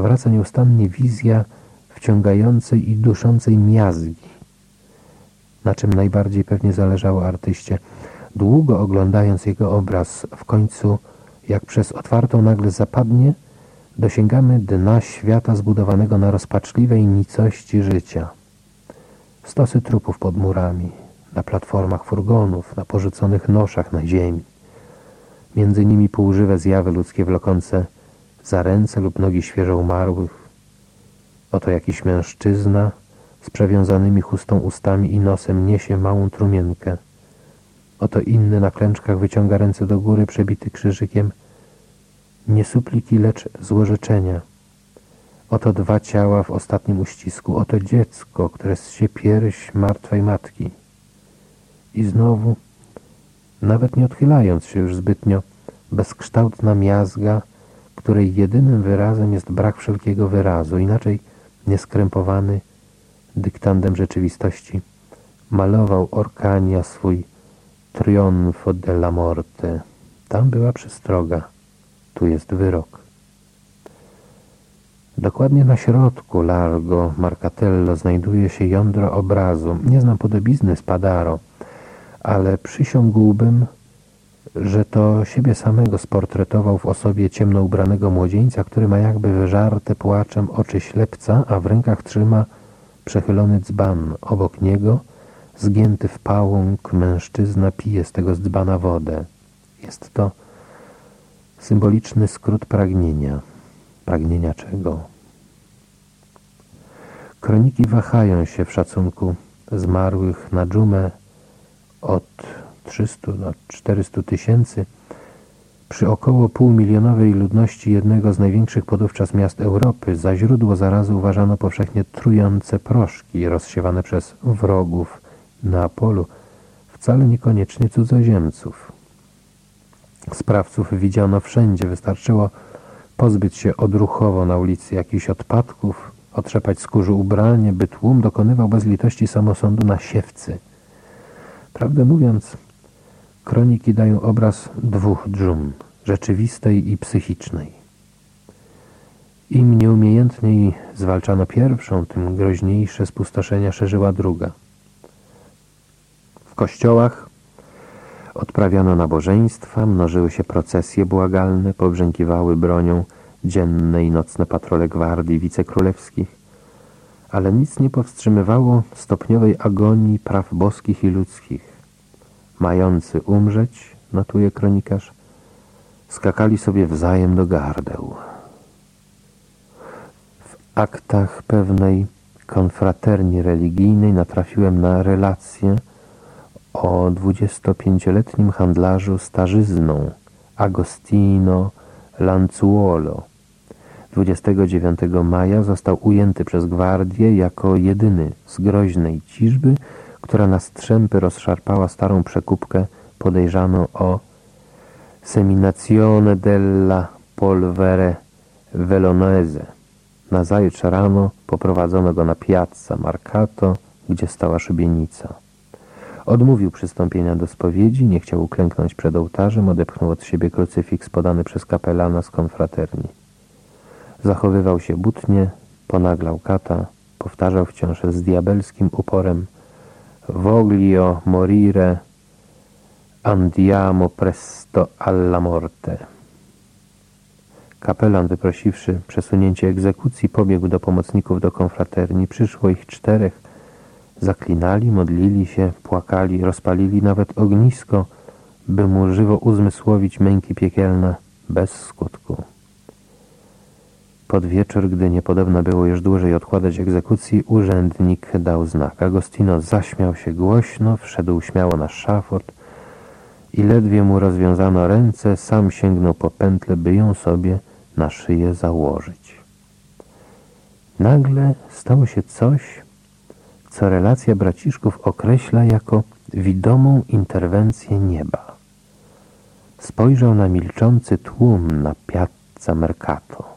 wraca nieustannie wizja wciągającej i duszącej miazgi, na czym najbardziej pewnie zależało artyście. Długo oglądając jego obraz, w końcu, jak przez otwartą nagle zapadnie, dosięgamy dna świata zbudowanego na rozpaczliwej nicości życia. Stosy trupów pod murami, na platformach furgonów, na porzuconych noszach na ziemi. Między nimi półżywe zjawy ludzkie wlokące za ręce lub nogi świeżo umarłych. Oto jakiś mężczyzna z przewiązanymi chustą ustami i nosem niesie małą trumienkę. Oto inny na klęczkach wyciąga ręce do góry, przebity krzyżykiem. Nie supliki, lecz złorzeczenia. Oto dwa ciała w ostatnim uścisku. Oto dziecko, które się pierś martwej matki. I znowu, nawet nie odchylając się już zbytnio, bezkształtna miazga, której jedynym wyrazem jest brak wszelkiego wyrazu, inaczej nieskrępowany dyktandem rzeczywistości, malował Orkania swój Trionfo della Morte. Tam była przestroga, tu jest wyrok. Dokładnie na środku Largo Marcatello znajduje się jądro obrazu. Nie znam podobizny Spadaro, ale przysiągłbym, że to siebie samego sportretował w osobie ciemno ubranego młodzieńca, który ma jakby wyżarte płaczem oczy ślepca, a w rękach trzyma przechylony dzban. Obok niego, zgięty w pałąk, mężczyzna pije z tego dzbana wodę. Jest to symboliczny skrót pragnienia. Pragnienia czego? Kroniki wahają się w szacunku zmarłych na dżumę od 300 do 400 tysięcy przy około półmilionowej ludności jednego z największych podówczas miast Europy za źródło zarazy uważano powszechnie trujące proszki rozsiewane przez wrogów Neapolu, wcale niekoniecznie cudzoziemców. Sprawców widziano wszędzie, wystarczyło pozbyć się odruchowo na ulicy jakichś odpadków, otrzepać skórze ubranie, by tłum dokonywał bez litości samosądu na siewcy. Prawdę mówiąc, kroniki dają obraz dwóch dżum, rzeczywistej i psychicznej. Im nieumiejętniej zwalczano pierwszą, tym groźniejsze spustoszenia szerzyła druga. W kościołach odprawiano nabożeństwa, mnożyły się procesje błagalne, pobrzękiwały bronią dzienne i nocne patrole gwardii wicekrólewskich, ale nic nie powstrzymywało stopniowej agonii praw boskich i ludzkich. Mający umrzeć, notuje kronikarz, skakali sobie wzajem do gardeł. W aktach pewnej konfraterni religijnej natrafiłem na relację o 25-letnim handlarzu starzyzną Agostino Lanzuolo, 29 maja został ujęty przez gwardię jako jedyny z groźnej ciżby, która na strzępy rozszarpała starą przekupkę podejrzaną o seminazione della polvere velonese. Nazajutrz rano poprowadzono go na piazza Marcato, gdzie stała szubienica. Odmówił przystąpienia do spowiedzi, nie chciał uklęknąć przed ołtarzem, odepchnął od siebie krucyfiks podany przez kapelana z konfraterni. Zachowywał się butnie, ponaglał kata, powtarzał wciąż z diabelskim uporem Voglio morire, andiamo presto alla morte. Kapelan, wyprosiwszy przesunięcie egzekucji, pobiegł do pomocników do konfraterni. Przyszło ich czterech. Zaklinali, modlili się, płakali, rozpalili nawet ognisko, by mu żywo uzmysłowić męki piekielne bez skutku. Pod wieczór, gdy niepodobna było już dłużej odkładać egzekucji, urzędnik dał znak. Agostino zaśmiał się głośno, wszedł śmiało na szafot i ledwie mu rozwiązano ręce, sam sięgnął po pętlę, by ją sobie na szyję założyć. Nagle stało się coś, co relacja braciszków określa jako widomą interwencję nieba. Spojrzał na milczący tłum na Piazza Mercato.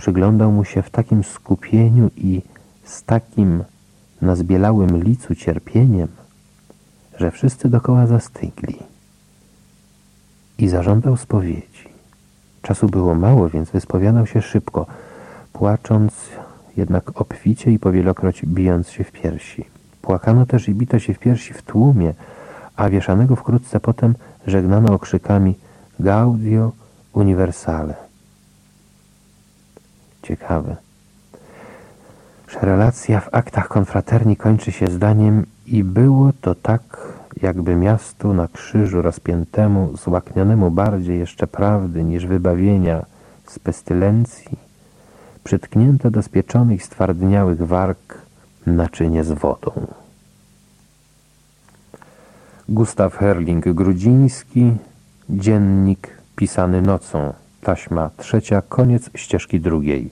Przyglądał mu się w takim skupieniu i z takim na zbielałym licu cierpieniem, że wszyscy dokoła zastygli. I zażądał spowiedzi. Czasu było mało, więc wyspowiadał się szybko. płacząc, jednak obficie i powielokroć bijąc się w piersi. Płakano też i bito się w piersi w tłumie, a wieszanego wkrótce potem żegnano okrzykami Gaudio Universale. Ciekawe że relacja w aktach konfraterni kończy się zdaniem i było to tak, jakby miastu na krzyżu rozpiętemu, złaknionemu bardziej jeszcze prawdy niż wybawienia z pestylencji, przytknięto do spieczonych, stwardniałych warg naczynie z wodą. Gustaw Herling-Grudziński, dziennik pisany nocą, taśma trzecia, koniec ścieżki drugiej.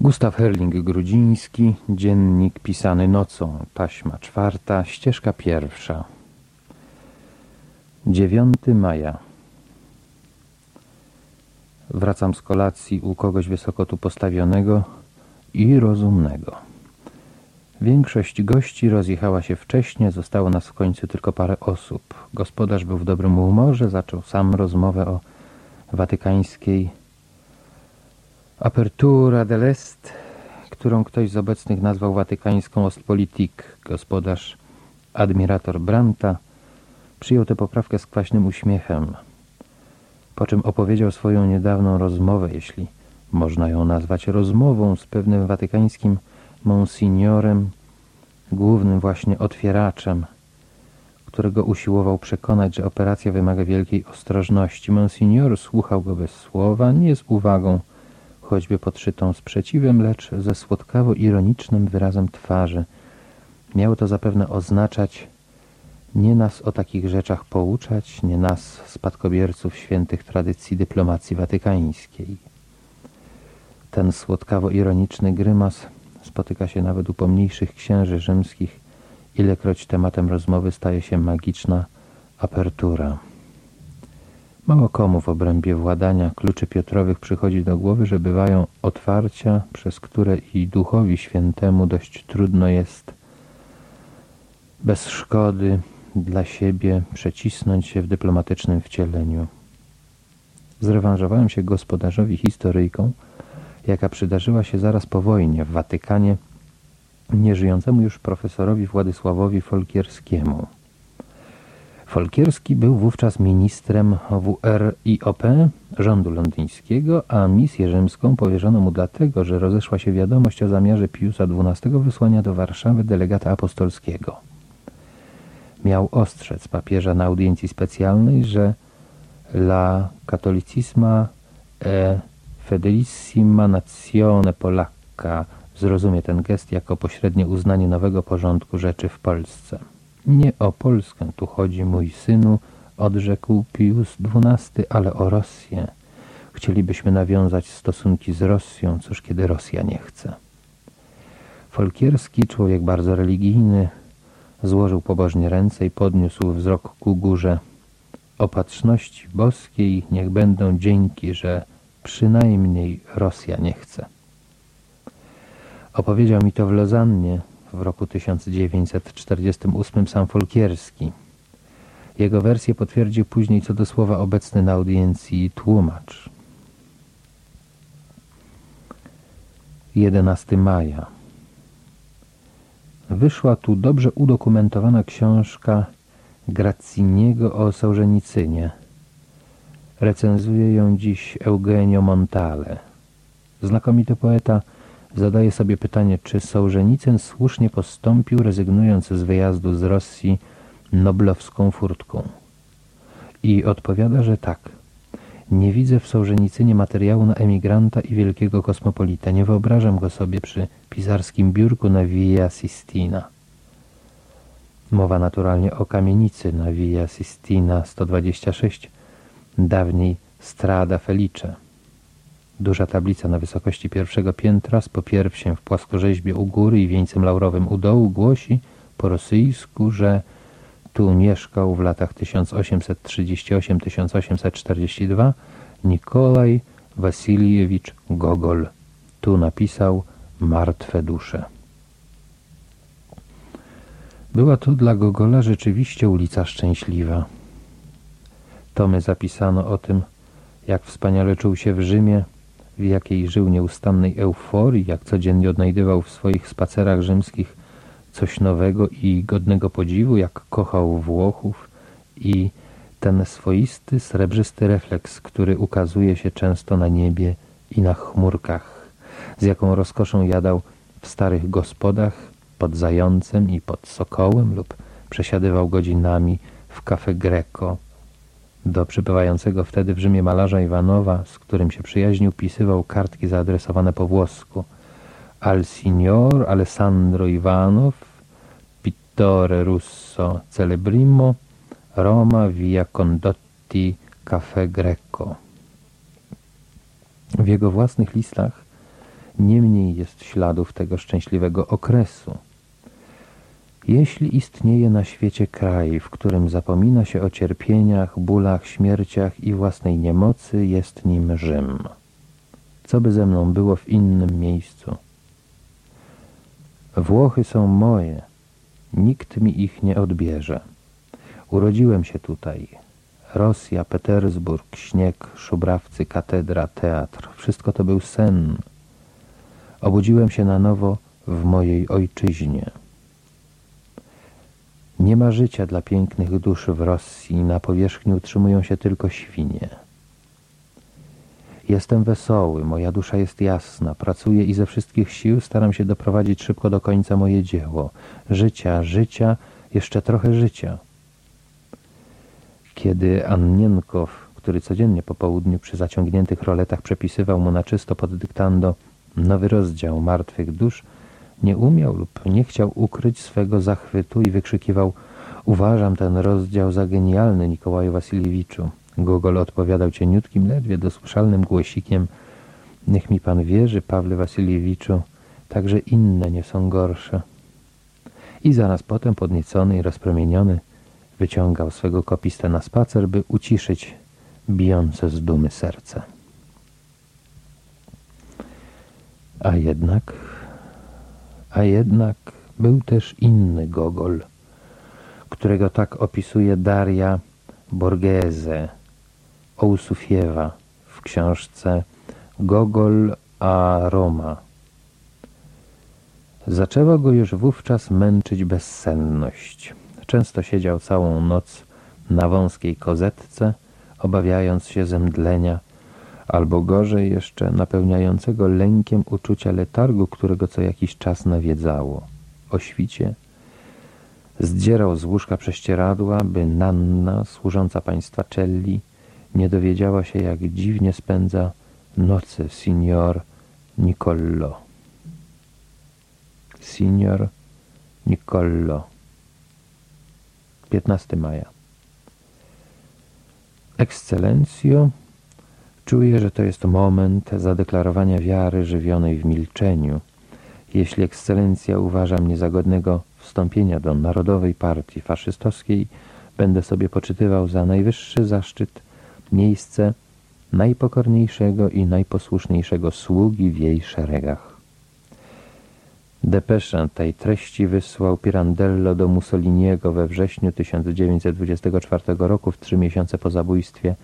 Gustaw Herling-Grudziński, dziennik pisany nocą, taśma czwarta, ścieżka pierwsza. 9 maja. Wracam z kolacji u kogoś wysoko tu postawionego i rozumnego. Większość gości rozjechała się wcześnie, zostało nas w końcu tylko parę osób. Gospodarz był w dobrym humorze, zaczął sam rozmowę o watykańskiej Apertura dell'Est, którą ktoś z obecnych nazwał watykańską Ostpolitik, gospodarz admirator Branta, przyjął tę poprawkę z kwaśnym uśmiechem, po czym opowiedział swoją niedawną rozmowę, jeśli można ją nazwać rozmową z pewnym watykańskim monsignorem, głównym właśnie otwieraczem, którego usiłował przekonać, że operacja wymaga wielkiej ostrożności. Monsignor słuchał go bez słowa, nie z uwagą, choćby podszytą sprzeciwem, lecz ze słodkawo-ironicznym wyrazem twarzy. Miało to zapewne oznaczać nie nas o takich rzeczach pouczać, nie nas, spadkobierców świętych tradycji dyplomacji watykańskiej. Ten słodkawo-ironiczny grymas spotyka się nawet u pomniejszych księży rzymskich, ilekroć tematem rozmowy staje się magiczna apertura. Mało komu w obrębie władania kluczy Piotrowych przychodzi do głowy, że bywają otwarcia, przez które i Duchowi Świętemu dość trudno jest bez szkody dla siebie przecisnąć się w dyplomatycznym wcieleniu. Zrewanżowałem się gospodarzowi historyjką, jaka przydarzyła się zaraz po wojnie w Watykanie nieżyjącemu już profesorowi Władysławowi Folkierskiemu. Folkierski był wówczas ministrem WRIOP rządu londyńskiego, a misję rzymską powierzono mu dlatego, że rozeszła się wiadomość o zamiarze Piusa XII wysłania do Warszawy delegata apostolskiego. Miał ostrzec papieża na audiencji specjalnej, że la catolicisma e fedelissima nazione polacca zrozumie ten gest jako pośrednie uznanie nowego porządku rzeczy w Polsce. Nie o Polskę tu chodzi, mój synu, odrzekł Pius XII, ale o Rosję. Chcielibyśmy nawiązać stosunki z Rosją, cóż kiedy Rosja nie chce. Folkierski, człowiek bardzo religijny, złożył pobożnie ręce i podniósł wzrok ku górze. Opatrzności boskiej niech będą dzięki, że przynajmniej Rosja nie chce. Opowiedział mi to w Lozannie, w roku 1948 sam Folkierski. Jego wersję potwierdził później co do słowa obecny na audiencji tłumacz. 11 maja Wyszła tu dobrze udokumentowana książka Gracciniego o Sołżenicynie. Recenzuje ją dziś Eugenio Montale. Znakomity poeta zadaje sobie pytanie, czy Sołżenicyn słusznie postąpił, rezygnując z wyjazdu z Rosji noblowską furtką. I odpowiada, że tak. Nie widzę w Sołżenicynie materiału na emigranta i wielkiego kosmopolita. Nie wyobrażam go sobie przy pisarskim biurku na Via Sistina. Mowa naturalnie o kamienicy na Via Sistina 126, dawniej Strada Felice. Duża tablica na wysokości pierwszego piętra z popierwsiem w płaskorzeźbie u góry i wieńcem laurowym u dołu głosi po rosyjsku, że tu mieszkał w latach 1838-1842 Nikolaj Wasiljewicz Gogol. Tu napisał Martwe dusze. Była to dla Gogola rzeczywiście ulica szczęśliwa. Tomy zapisano o tym, jak wspaniale czuł się w Rzymie, w jakiej żył nieustannej euforii, jak codziennie odnajdywał w swoich spacerach rzymskich coś nowego i godnego podziwu, jak kochał Włochów i ten swoisty, srebrzysty refleks, który ukazuje się często na niebie i na chmurkach, z jaką rozkoszą jadał w starych gospodach pod Zającem i pod Sokołem lub przesiadywał godzinami w Cafe Greco. Do przybywającego wtedy w Rzymie malarza Iwanowa, z którym się przyjaźnił, pisywał kartki zaadresowane po włosku. Al signor Alessandro Iwanow, pittore russo celebrimo, Roma via Condotti Cafe Greco. W jego własnych listach niemniej jest śladów tego szczęśliwego okresu. Jeśli istnieje na świecie kraj, w którym zapomina się o cierpieniach, bólach, śmierciach i własnej niemocy, jest nim Rzym. Co by ze mną było w innym miejscu? Włochy są moje, nikt mi ich nie odbierze. Urodziłem się tutaj. Rosja, Petersburg, śnieg, szubrawcy, katedra, teatr. Wszystko to był sen. Obudziłem się na nowo w mojej ojczyźnie. Nie ma życia dla pięknych dusz w Rosji, na powierzchni utrzymują się tylko świnie. Jestem wesoły, moja dusza jest jasna, pracuję i ze wszystkich sił staram się doprowadzić szybko do końca moje dzieło. Życia, życia, jeszcze trochę życia. Kiedy Annienkow, który codziennie po południu przy zaciągniętych roletach przepisywał mu na czysto pod dyktando nowy rozdział martwych dusz, nie umiał lub nie chciał ukryć swego zachwytu i wykrzykiwał Uważam ten rozdział za genialny, Nikołaju Wasiliewiczu. Gogol odpowiadał cieniutkim, ledwie dosłyszalnym głosikiem Niech mi pan wierzy, Pawle Wasiliewiczu, także inne nie są gorsze. I zaraz potem, podniecony i rozpromieniony, wyciągał swego kopistę na spacer, by uciszyć bijące z dumy serce. A jednak, a jednak był też inny Gogol, którego tak opisuje Daria Borghese Ousufiewa w książce Gogol a Roma. Zaczęła go już wówczas męczyć bezsenność. Często siedział całą noc na wąskiej kozetce, obawiając się zemdlenia, albo gorzej jeszcze napełniającego lękiem uczucia letargu, którego co jakiś czas nawiedzało. O świcie zdzierał z łóżka prześcieradła, by Nanna, służąca państwa Celli, nie dowiedziała się, jak dziwnie spędza noce signor Nicollo. Signor Nicollo 15 maja. Ekscelencjo, czuję, że to jest moment zadeklarowania wiary żywionej w milczeniu. Jeśli ekscelencja uważa mnie za godnego wstąpienia do Narodowej Partii Faszystowskiej, będę sobie poczytywał za najwyższy zaszczyt miejsce najpokorniejszego i najposłuszniejszego sługi w jej szeregach. Depeszę tej treści wysłał Pirandello do Mussoliniego we wrześniu 1924 roku, w trzy miesiące po zabójstwie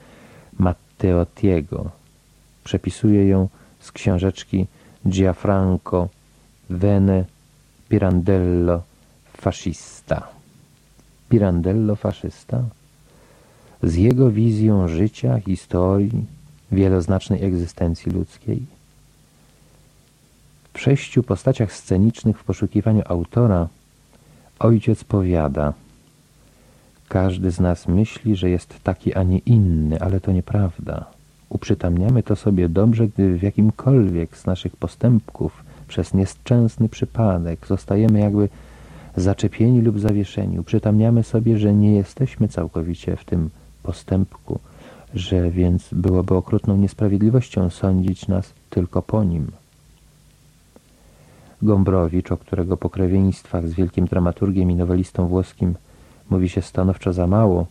Matteotiego. Przepisuje ją z książeczki Gianfranco Vene Pirandello fascista. Pirandello faszysta? Z jego wizją życia, historii, wieloznacznej egzystencji ludzkiej w sześciu postaciach scenicznych w poszukiwaniu autora ojciec powiada Każdy z nas myśli, że jest taki, a nie inny, ale to nieprawda. Uprzytamniamy to sobie dobrze, gdy w jakimkolwiek z naszych postępków przez nieszczęsny przypadek zostajemy jakby zaczepieni lub zawieszeni. Uprzytamniamy sobie, że nie jesteśmy całkowicie w tym postępku, że więc byłoby okrutną niesprawiedliwością sądzić nas tylko po nim. Gombrowicz, o którego pokrewieństwach z wielkim dramaturgiem i nowelistą włoskim mówi się stanowczo za mało,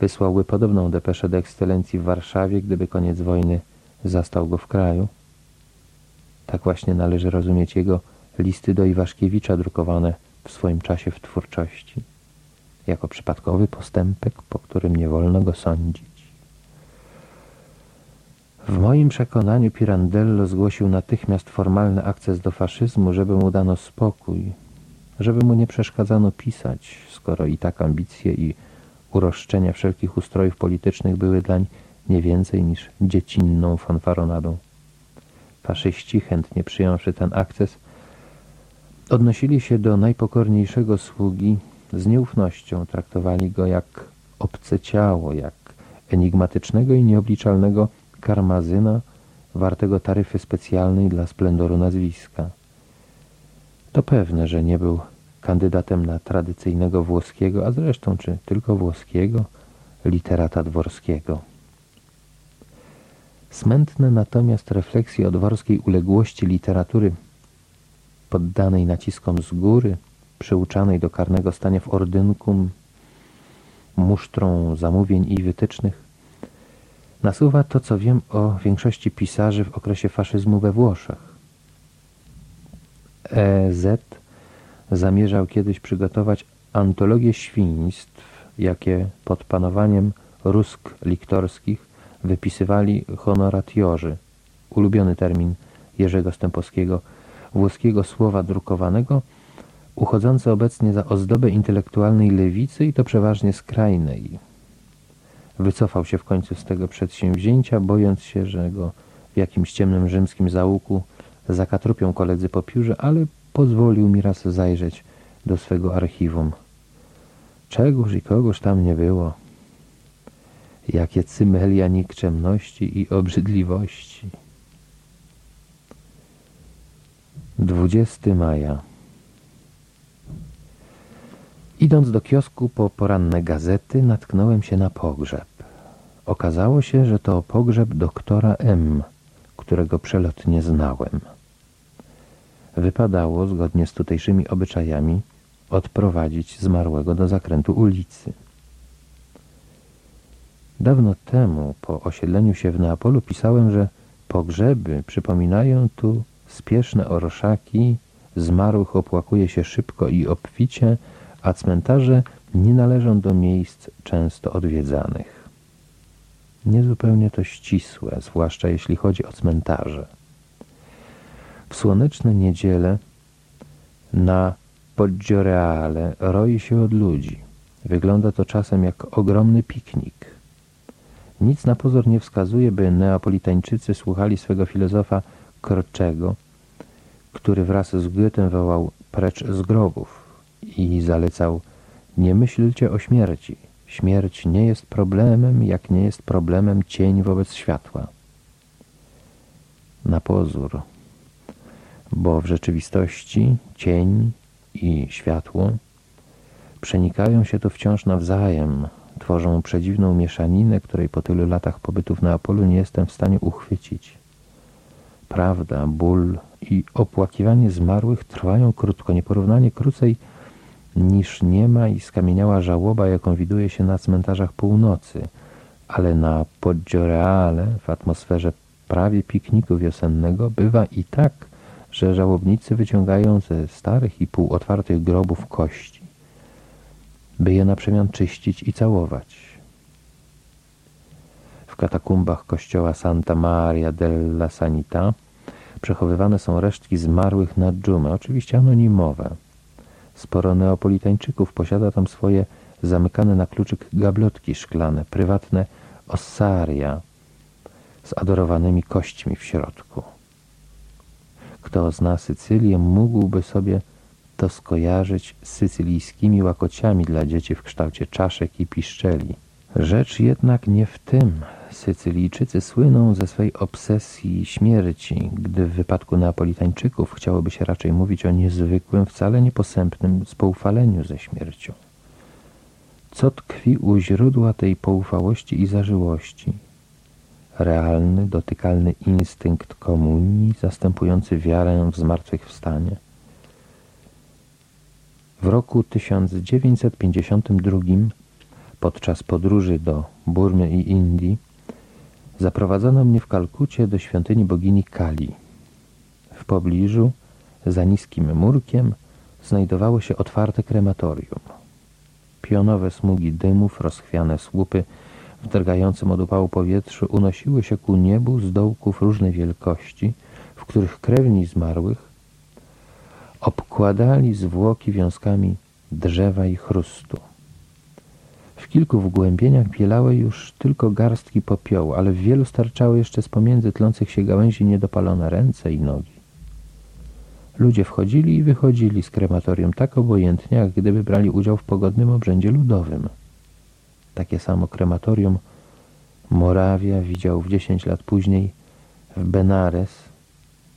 wysłałby podobną depeszę do ekscelencji w Warszawie, gdyby koniec wojny zastał go w kraju. Tak właśnie należy rozumieć jego listy do Iwaszkiewicza drukowane w swoim czasie w twórczości, jako przypadkowy postępek, po którym nie wolno go sądzić. W moim przekonaniu Pirandello zgłosił natychmiast formalny akces do faszyzmu, żeby mu dano spokój, żeby mu nie przeszkadzano pisać, skoro i tak ambicje i uroszczenia wszelkich ustrojów politycznych były dlań nie więcej niż dziecinną fanfaronadą. Faszyści, chętnie przyjąwszy ten akces, odnosili się do najpokorniejszego sługi z nieufnością, traktowali go jak obce ciało, jak enigmatycznego i nieobliczalnego karmazyna wartego taryfy specjalnej dla splendoru nazwiska. To pewne, że nie był kandydatem na tradycyjnego włoskiego, a zresztą czy tylko włoskiego, literata dworskiego. Smętne natomiast refleksje o dworskiej uległości literatury poddanej naciskom z góry, przyuczanej do karnego stania w ordynkum, musztrą zamówień i wytycznych, nasuwa to, co wiem o większości pisarzy w okresie faszyzmu we Włoszech. E.Z. zamierzał kiedyś przygotować antologię świństw, jakie pod panowaniem rusk liktorskich wypisywali honoratiorzy, ulubiony termin Jerzego Stępowskiego, włoskiego słowa drukowanego, uchodzący obecnie za ozdobę intelektualnej lewicy i to przeważnie skrajnej. Wycofał się w końcu z tego przedsięwzięcia, bojąc się, że go w jakimś ciemnym rzymskim załuku zakatrupią koledzy po piórze, ale pozwolił mi raz zajrzeć do swego archiwum. Czegoż i kogoż tam nie było. Jakie cymelia nikczemności i obrzydliwości. 20 maja Idąc do kiosku po poranne gazety, natknąłem się na pogrzeb. Okazało się, że to pogrzeb doktora M., którego przelotnie znałem. Wypadało, zgodnie z tutejszymi obyczajami, odprowadzić zmarłego do zakrętu ulicy. Dawno temu, po osiedleniu się w Neapolu, pisałem, że pogrzeby przypominają tu spieszne orszaki, zmarłych opłakuje się szybko i obficie, a cmentarze nie należą do miejsc często odwiedzanych. Niezupełnie to ścisłe, zwłaszcza jeśli chodzi o cmentarze. W słoneczne niedziele na Poggioreale roi się od ludzi. Wygląda to czasem jak ogromny piknik. Nic na pozór nie wskazuje, by neapolitańczycy słuchali swego filozofa Korczego, który wraz z Goethem wołał precz z grobów i zalecał nie myślcie o śmierci. Śmierć nie jest problemem, jak nie jest problemem cień wobec światła. Na pozór, bo w rzeczywistości cień i światło przenikają się tu wciąż nawzajem, tworzą przedziwną mieszaninę, której po tylu latach pobytu w Neapolu nie jestem w stanie uchwycić. Prawda, ból i opłakiwanie zmarłych trwają krótko, nieporównanie krócej niż niema i skamieniała żałoba, jaką widuje się na cmentarzach północy, ale na Poggioreale w atmosferze prawie pikniku wiosennego bywa i tak, że żałobnicy wyciągają ze starych i półotwartych grobów kości, by je na przemian czyścić i całować. W katakumbach kościoła Santa Maria della Sanita przechowywane są resztki zmarłych na dżumę, oczywiście anonimowe. Sporo neapolitańczyków posiada tam swoje zamykane na kluczyk gablotki szklane, prywatne ossaria z adorowanymi kośćmi w środku. Kto zna Sycylię, mógłby sobie to skojarzyć z sycylijskimi łakociami dla dzieci w kształcie czaszek i piszczeli. Rzecz jednak nie w tym. Sycylijczycy słyną ze swej obsesji śmierci, gdy w wypadku Neapolitańczyków chciałoby się raczej mówić o niezwykłym, wcale nieposępnym spoufaleniu ze śmiercią. Co tkwi u źródła tej poufałości i zażyłości? Realny, dotykalny instynkt komunii, zastępujący wiarę w zmartwychwstanie. W roku 1952 podczas podróży do Burmy i Indii Zaprowadzono mnie w Kalkucie do świątyni bogini Kali. W pobliżu, za niskim murkiem, znajdowało się otwarte krematorium. Pionowe smugi dymów, rozchwiane słupy w drgającym od upału powietrzu unosiły się ku niebu z dołków różnej wielkości, w których krewni zmarłych obkładali zwłoki wiązkami drzewa i chrustu. W kilku wgłębieniach bielały już tylko garstki popiołu, ale w wielu starczały jeszcze z pomiędzy tlących się gałęzi niedopalone ręce i nogi. Ludzie wchodzili i wychodzili z krematorium tak obojętnie, jak gdyby brali udział w pogodnym obrzędzie ludowym. Takie samo krematorium Morawia widział w dziesięć lat później w Benares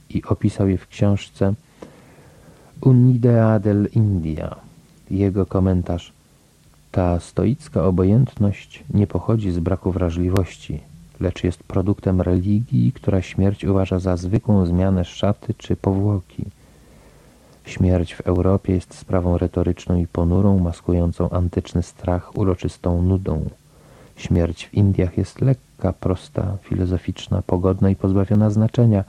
i opisał je w książce Unidea del India. Jego komentarz Ta stoicka obojętność nie pochodzi z braku wrażliwości, lecz jest produktem religii, która śmierć uważa za zwykłą zmianę szaty czy powłoki. Śmierć w Europie jest sprawą retoryczną i ponurą, maskującą antyczny strach uroczystą nudą. Śmierć w Indiach jest lekka, prosta, filozoficzna, pogodna i pozbawiona znaczenia,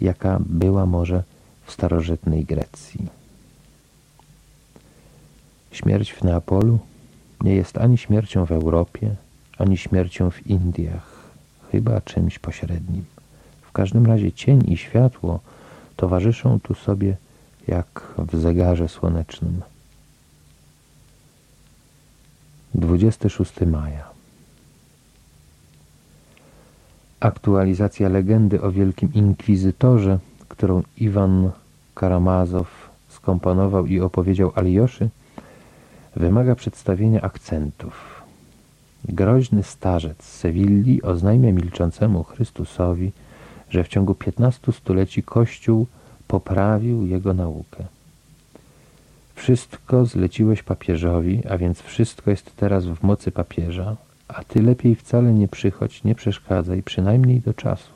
jaka była może w starożytnej Grecji. Śmierć w Neapolu nie jest ani śmiercią w Europie, ani śmiercią w Indiach, chyba czymś pośrednim. W każdym razie cień i światło towarzyszą tu sobie jak w zegarze słonecznym. 26 maja Aktualizacja legendy o wielkim inkwizytorze, którą Iwan Karamazow skomponował i opowiedział Alioszy, wymaga przedstawienia akcentów. Groźny starzec z Sewilli oznajmia milczącemu Chrystusowi, że w ciągu piętnastu stuleci Kościół poprawił jego naukę. Wszystko zleciłeś papieżowi, a więc wszystko jest teraz w mocy papieża, a ty lepiej wcale nie przychodź, nie przeszkadzaj, przynajmniej do czasu.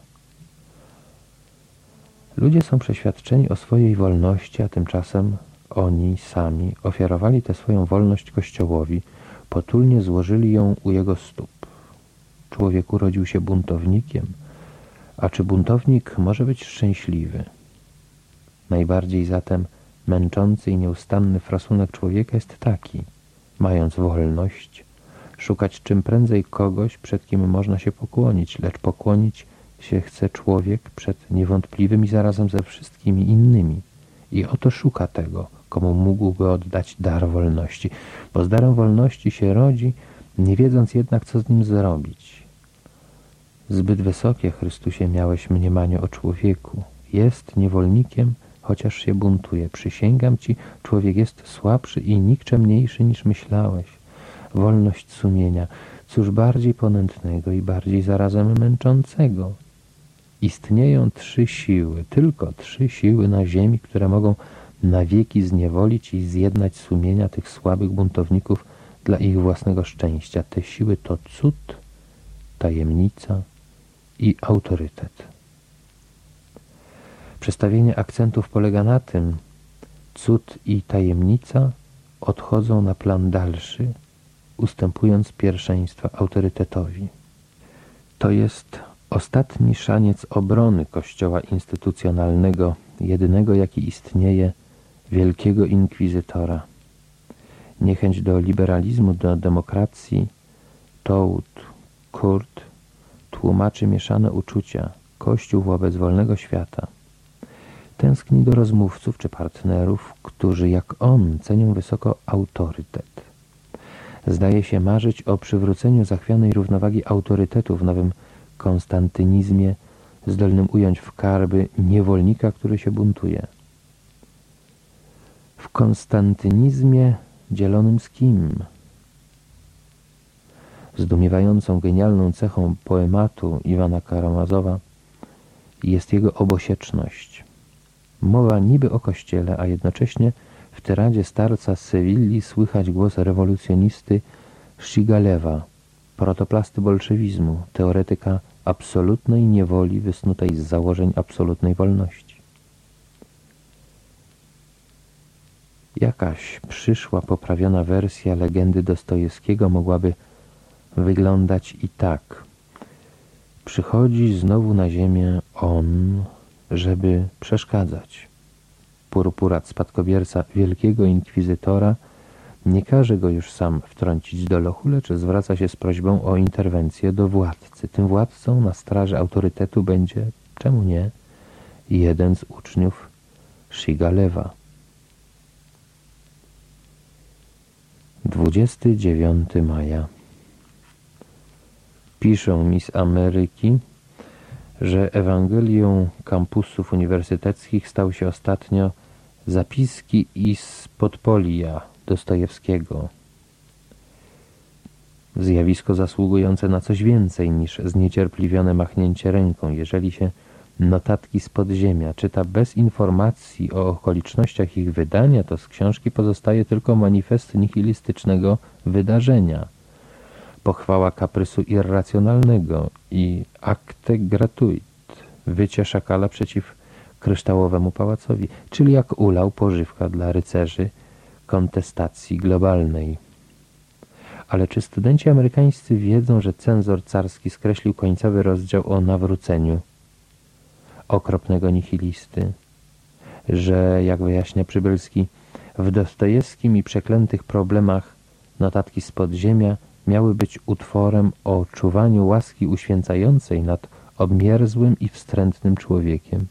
Ludzie są przeświadczeni o swojej wolności, a tymczasem oni sami ofiarowali tę swoją wolność Kościołowi, potulnie złożyli ją u jego stóp. Człowiek urodził się buntownikiem, a czy buntownik może być szczęśliwy? Najbardziej zatem męczący i nieustanny frasunek człowieka jest taki, mając wolność, szukać czym prędzej kogoś, przed kim można się pokłonić, lecz pokłonić się chce człowiek przed niewątpliwymi zarazem ze wszystkimi innymi. I oto szuka tego, komu mógłby oddać dar wolności, bo z darem wolności się rodzi, nie wiedząc jednak, co z nim zrobić. Zbyt wysokie, Chrystusie, miałeś mniemanie o człowieku. Jest niewolnikiem, chociaż się buntuje. Przysięgam ci, człowiek jest słabszy i nikczemniejszy niż myślałeś. Wolność sumienia, cóż bardziej ponętnego i bardziej zarazem męczącego. Istnieją trzy siły, tylko trzy siły na ziemi, które mogą na wieki zniewolić i zjednać sumienia tych słabych buntowników dla ich własnego szczęścia. Te siły to cud, tajemnica i autorytet. Przestawienie akcentów polega na tym, cud i tajemnica odchodzą na plan dalszy, ustępując pierwszeństwa autorytetowi. To jest ostatni szaniec obrony Kościoła instytucjonalnego, jedynego jaki istnieje, wielkiego inkwizytora. Niechęć do liberalizmu, do demokracji, Tołd, Kurt tłumaczy mieszane uczucia, Kościół wobec wolnego świata – Tęskni do rozmówców czy partnerów, którzy jak on cenią wysoko autorytet. Zdaje się marzyć o przywróceniu zachwianej równowagi autorytetu w nowym konstantynizmie, zdolnym ująć w karby niewolnika, który się buntuje. W konstantynizmie dzielonym z kim? Zdumiewającą genialną cechą poematu Iwana Karamazowa jest jego obosieczność. Mowa niby o kościele, a jednocześnie w teradzie starca z Sewilli słychać głos rewolucjonisty Szigalewa, protoplasty bolszewizmu, teoretyka absolutnej niewoli wysnutej z założeń absolutnej wolności. Jakaś przyszła, poprawiona wersja legendy Dostojewskiego mogłaby wyglądać i tak. Przychodzi znowu na ziemię on, żeby przeszkadzać. purpurat spadkobierca wielkiego inkwizytora, nie każe go już sam wtrącić do lochu, lecz zwraca się z prośbą o interwencję do władcy. Tym władcą na straży autorytetu będzie, czemu nie, jeden z uczniów Shigalewa. 29 maja Piszą mi z Ameryki, że Ewangelią kampusów uniwersyteckich stał się ostatnio zapiski iz Podpolia Dostojewskiego. Zjawisko zasługujące na coś więcej niż zniecierpliwione machnięcie ręką, jeżeli się notatki z podziemia. Czyta bez informacji o okolicznościach ich wydania, to z książki pozostaje tylko manifest nihilistycznego wydarzenia, pochwała kaprysu irracjonalnego i acte gratuit, wycie szakala przeciw kryształowemu pałacowi, czyli jak ulał pożywka dla rycerzy kontestacji globalnej. Ale czy studenci amerykańscy wiedzą, że cenzor carski skreślił końcowy rozdział o nawróceniu okropnego nihilisty, że, jak wyjaśnia Przybylski, w Dostojewskim i przeklętych problemach notatki z podziemia miały być utworem o czuwaniu łaski uświęcającej nad obmierzłym i wstrętnym człowiekiem.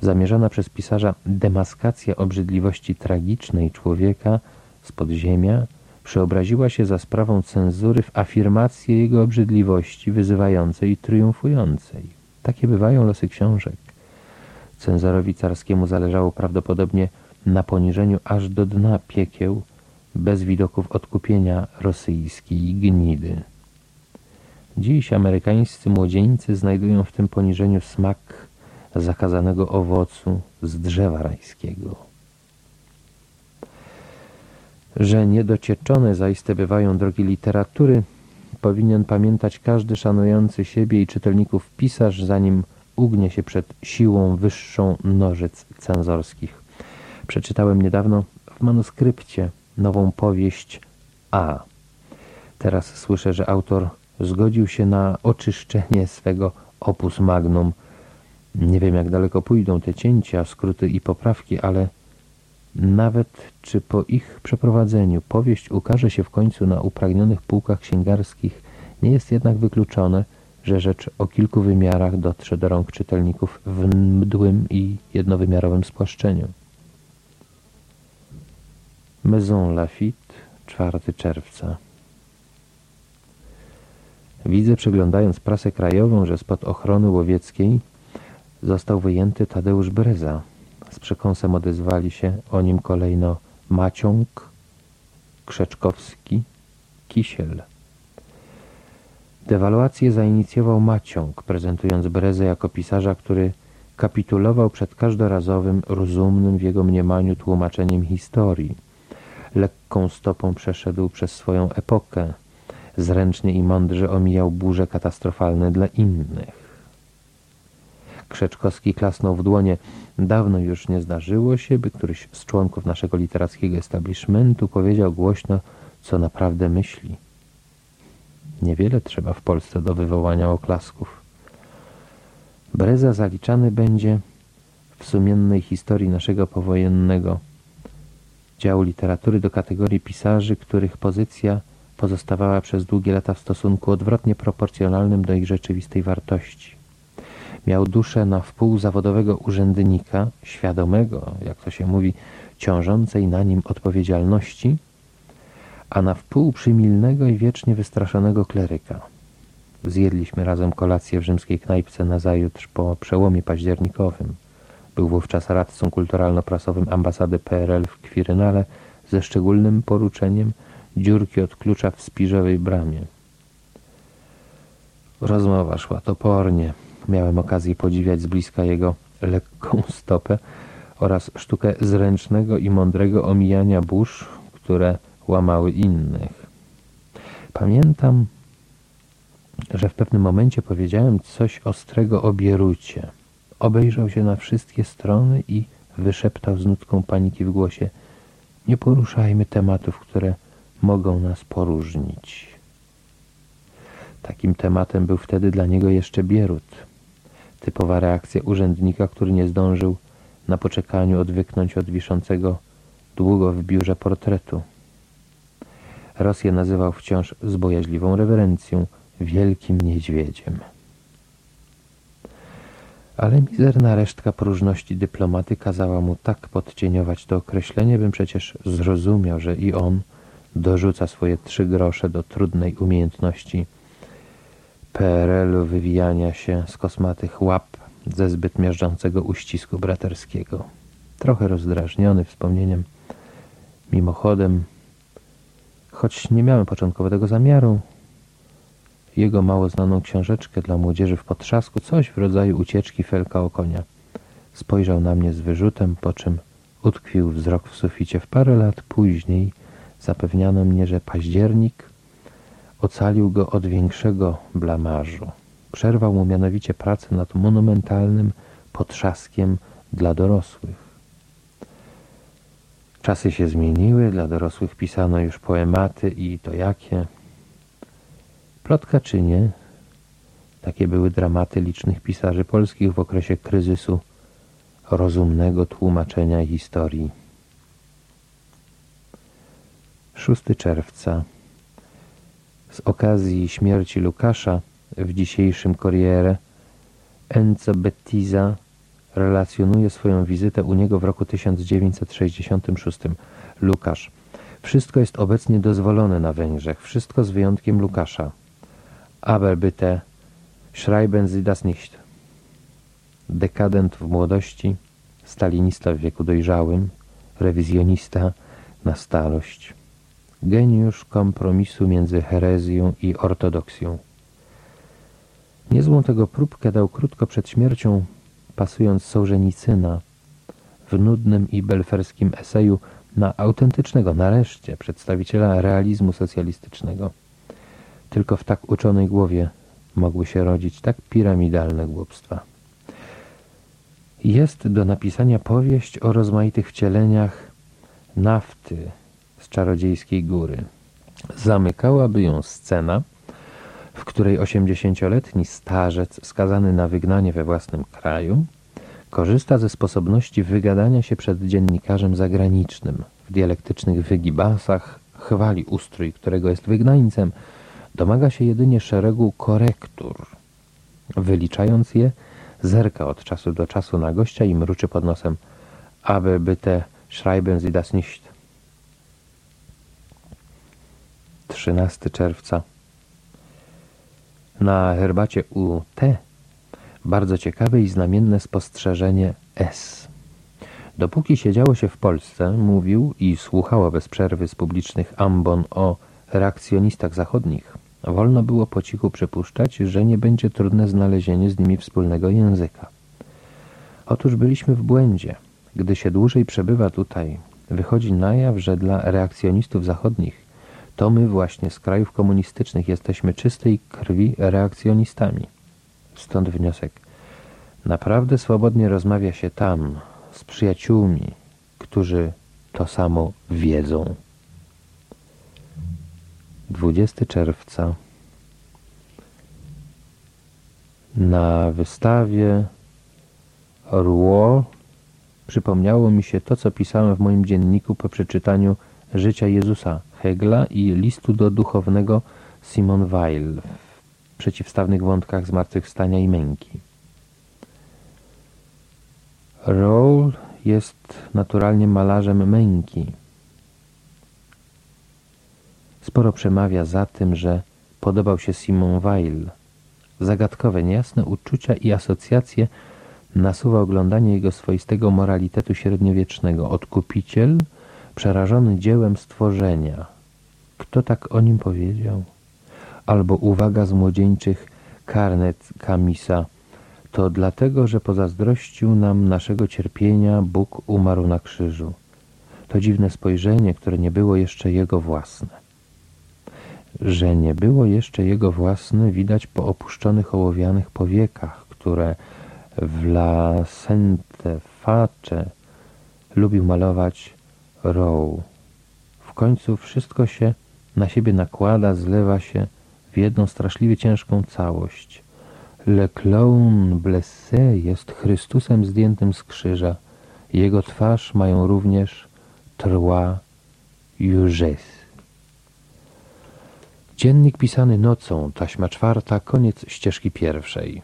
Zamierzona przez pisarza demaskacja obrzydliwości tragicznej człowieka z podziemia przeobraziła się za sprawą cenzury w afirmację jego obrzydliwości wyzywającej i triumfującej. Takie bywają losy książek. Cenzorowi carskiemu zależało prawdopodobnie na poniżeniu aż do dna piekieł, bez widoków odkupienia rosyjskiej gnidy. Dziś amerykańscy młodzieńcy znajdują w tym poniżeniu smak zakazanego owocu z drzewa rajskiego. Że niedocieczone zaiste bywają drogi literatury, powinien pamiętać każdy szanujący siebie i czytelników pisarz, zanim ugnie się przed siłą wyższą nożyc cenzorskich. Przeczytałem niedawno w manuskrypcie nową powieść A. Teraz słyszę, że autor zgodził się na oczyszczenie swego opus magnum. Nie wiem, jak daleko pójdą te cięcia, skróty i poprawki, ale nawet czy po ich przeprowadzeniu powieść ukaże się w końcu na upragnionych półkach księgarskich, nie jest jednak wykluczone, że rzecz o kilku wymiarach dotrze do rąk czytelników w mdłym i jednowymiarowym spłaszczeniu. Maison Lafitte, 4 czerwca. Widzę, przeglądając prasę krajową, że spod ochrony łowieckiej został wyjęty Tadeusz Breza. Przekąsem odezwali się o nim kolejno Maciąg, Krzeczkowski, Kisiel. Dewaluację zainicjował Maciąg, prezentując Brezę jako pisarza, który kapitulował przed każdorazowym, rozumnym w jego mniemaniu tłumaczeniem historii. Lekką stopą przeszedł przez swoją epokę, zręcznie i mądrze omijał burze katastrofalne dla innych. Krzeczkowski klasnął w dłonie. Dawno już nie zdarzyło się, by któryś z członków naszego literackiego establishmentu powiedział głośno, co naprawdę myśli. Niewiele trzeba w Polsce do wywołania oklasków. Breza zaliczany będzie w sumiennej historii naszego powojennego działu literatury do kategorii pisarzy, których pozycja pozostawała przez długie lata w stosunku odwrotnie proporcjonalnym do ich rzeczywistej wartości. Miał duszę na wpół zawodowego urzędnika, świadomego, jak to się mówi, ciążącej na nim odpowiedzialności, a na wpół przymilnego i wiecznie wystraszonego kleryka. Zjedliśmy razem kolację w rzymskiej knajpce na zajutrz po przełomie październikowym. Był wówczas radcą kulturalno-prasowym ambasady PRL w Kwirynale ze szczególnym poruczeniem dziurki od klucza w spiżowej bramie. Rozmowa szła topornie. Miałem okazję podziwiać z bliska jego lekką stopę oraz sztukę zręcznego i mądrego omijania burz, które łamały innych. Pamiętam, że w pewnym momencie powiedziałem coś ostrego o Bierucie. Obejrzał się na wszystkie strony i wyszeptał z nutką paniki w głosie nie poruszajmy tematów, które mogą nas poróżnić. Takim tematem był wtedy dla niego jeszcze Bierut. Typowa reakcja urzędnika, który nie zdążył na poczekaniu odwyknąć od wiszącego długo w biurze portretu. Rosję nazywał wciąż z bojaźliwą rewerencją wielkim niedźwiedziem. Ale mizerna resztka próżności dyplomaty kazała mu tak podcieniować to określenie, bym przecież zrozumiał, że i on dorzuca swoje trzy grosze do trudnej umiejętności PRL-u wywijania się z kosmatych łap ze zbyt miażdżącego uścisku braterskiego. Trochę rozdrażniony wspomnieniem, mimochodem, choć nie miałem początkowego zamiaru, jego mało znaną książeczkę dla młodzieży w potrzasku, coś w rodzaju ucieczki Felka o konia. Spojrzał na mnie z wyrzutem, po czym utkwił wzrok w suficie. W parę lat później zapewniano mnie, że październik ocalił go od większego blamarzu. Przerwał mu mianowicie pracę nad monumentalnym potrzaskiem dla dorosłych. Czasy się zmieniły, dla dorosłych pisano już poematy i to jakie. Plotka czy nie, takie były dramaty licznych pisarzy polskich w okresie kryzysu rozumnego tłumaczenia historii. 6 czerwca z okazji śmierci Lukasza w dzisiejszym Corriere Enzo Bettiza relacjonuje swoją wizytę u niego w roku 1966. Lukasz. Wszystko jest obecnie dozwolone na Węgrzech, wszystko z wyjątkiem Lukasza. Aber bitte, schreiben Sie das nicht. Dekadent w młodości, stalinista w wieku dojrzałym, rewizjonista na starość. Geniusz kompromisu między herezją i ortodoksją. Niezłą tego próbkę dał krótko przed śmiercią, pasując Sołżenicyna w nudnym i belferskim eseju na autentycznego, nareszcie, przedstawiciela realizmu socjalistycznego. Tylko w tak uczonej głowie mogły się rodzić tak piramidalne głupstwa. Jest do napisania powieść o rozmaitych wcieleniach nafty czarodziejskiej góry. Zamykałaby ją scena, w której osiemdziesięcioletni starzec skazany na wygnanie we własnym kraju korzysta ze sposobności wygadania się przed dziennikarzem zagranicznym. W dialektycznych wygibasach chwali ustrój, którego jest wygnańcem, domaga się jedynie szeregu korektur. Wyliczając je, zerka od czasu do czasu na gościa i mruczy pod nosem aby bitte schreiben Sie das nicht. 13 czerwca na herbacie T bardzo ciekawe i znamienne spostrzeżenie S. Dopóki siedziało się w Polsce, mówił i słuchało bez przerwy z publicznych ambon o reakcjonistach zachodnich, wolno było po cichu przypuszczać, że nie będzie trudne znalezienie z nimi wspólnego języka. Otóż byliśmy w błędzie. Gdy się dłużej przebywa tutaj, wychodzi na jaw, że dla reakcjonistów zachodnich to my właśnie z krajów komunistycznych jesteśmy czystej krwi reakcjonistami. Stąd wniosek. Naprawdę swobodnie rozmawia się tam z przyjaciółmi, którzy to samo wiedzą. 20 czerwca na wystawie Rouen przypomniało mi się to, co pisałem w moim dzienniku po przeczytaniu życia Jezusa Hegla i listu do duchownego Simon Weil w przeciwstawnych wątkach zmartwychwstania i męki. Roll jest naturalnie malarzem męki. Sporo przemawia za tym, że podobał się Simon Weil. Zagadkowe, niejasne uczucia i asocjacje nasuwa oglądanie jego swoistego moralitetu średniowiecznego. Odkupiciel, przerażony dziełem stworzenia, kto tak o nim powiedział? Albo uwaga z młodzieńczych karnet Kamisa. To dlatego, że pozazdrościł nam naszego cierpienia, Bóg umarł na krzyżu. To dziwne spojrzenie, które nie było jeszcze jego własne. Że nie było jeszcze jego własne, widać po opuszczonych ołowianych powiekach, które w La Sente Face lubił malować Row. W końcu wszystko się na siebie nakłada, zlewa się w jedną straszliwie ciężką całość. Le clown blessé jest Chrystusem zdjętym z krzyża, Jego twarz mają również trois juges. Dziennik pisany nocą, taśma czwarta, koniec ścieżki pierwszej.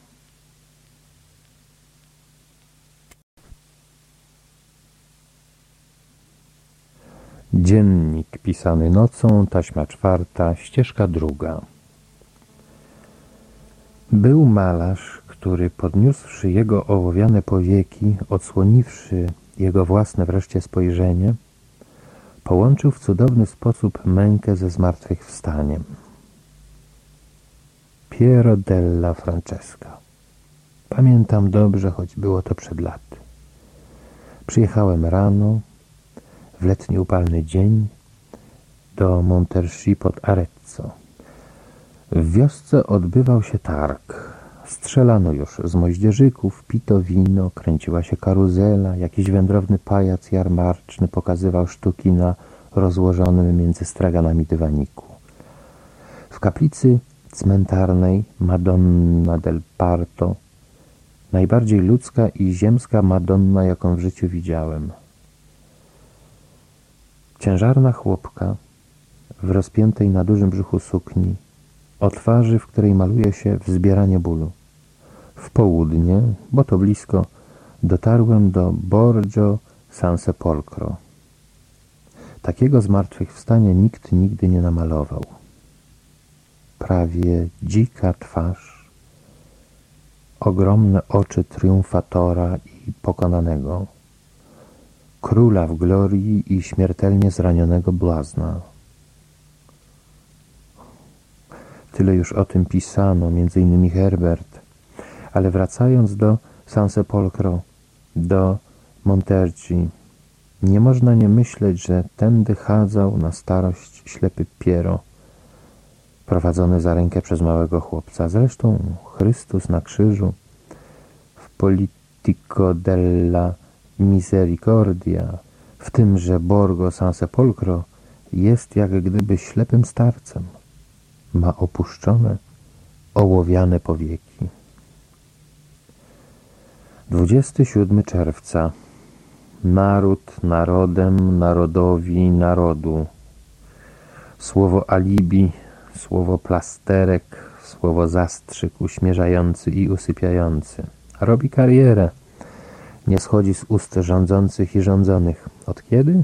Dziennik pisany nocą, taśma czwarta, ścieżka druga. Był malarz, który podniósłszy jego ołowiane powieki, odsłoniwszy jego własne wreszcie spojrzenie, połączył w cudowny sposób mękę ze zmartwychwstaniem. Piero della Francesca. Pamiętam dobrze, choć było to przed laty. Przyjechałem rano, w letni upalny dzień, do Monterschi pod Arezzo. W wiosce odbywał się targ. Strzelano już z moździerzyków, pito wino, kręciła się karuzela, jakiś wędrowny pajac jarmarczny pokazywał sztuki na rozłożonym między straganami dywaniku. W kaplicy cmentarnej Madonna del Parto, najbardziej ludzka i ziemska Madonna, jaką w życiu widziałem. Ciężarna chłopka w rozpiętej na dużym brzuchu sukni, o twarzy, w której maluje się wzbieranie bólu. W południe, bo to blisko, dotarłem do Borgio San Sepolcro. Takiego zmartwychwstania nikt nigdy nie namalował. Prawie dzika twarz, ogromne oczy triumfatora i pokonanego, króla w glorii i śmiertelnie zranionego blazna. Tyle już o tym pisano, innymi Herbert, ale wracając do San Sepolcro, do Monterci, nie można nie myśleć, że tędy chadzał na starość ślepy Piero, prowadzony za rękę przez małego chłopca. Zresztą Chrystus na krzyżu w Politico della Misericordia, w tym, że Borgo San Sepolcro jest jak gdyby ślepym starcem. Ma opuszczone, ołowiane powieki. 27 czerwca Naród narodem, narodowi, narodu. Słowo alibi, słowo plasterek, słowo zastrzyk uśmierzający i usypiający. Robi karierę. Nie schodzi z ust rządzących i rządzonych. Od kiedy?